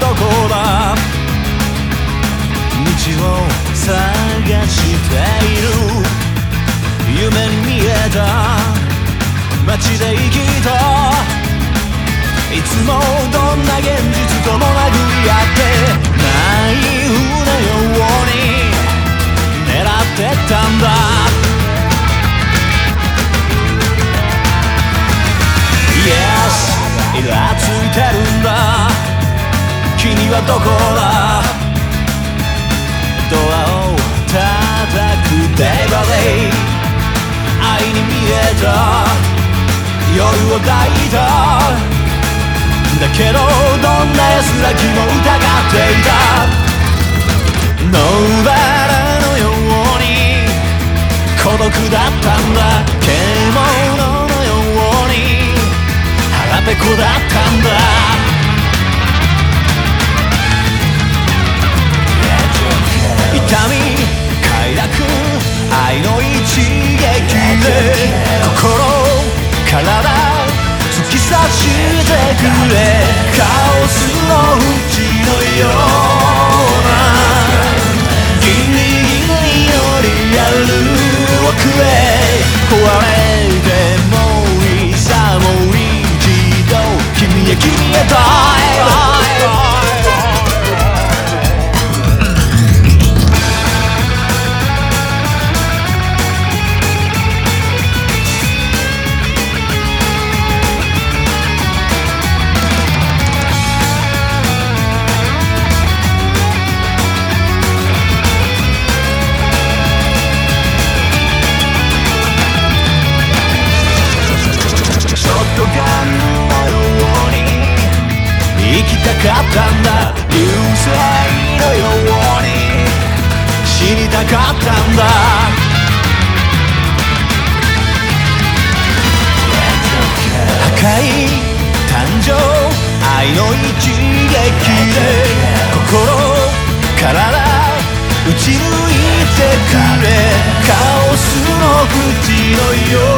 どこだ?道を探している。夢に見えた。街で生きた。いつもどんな現実とも殴り合ってどこだドアを叩く。デバレイ愛に見えた。夜を抱いた。だけどどんな安らぎも疑っていた。さしてくれ。りたかったんだ。破壊誕生愛の一撃で心から打ち抜いてくれ。カオスの口のよう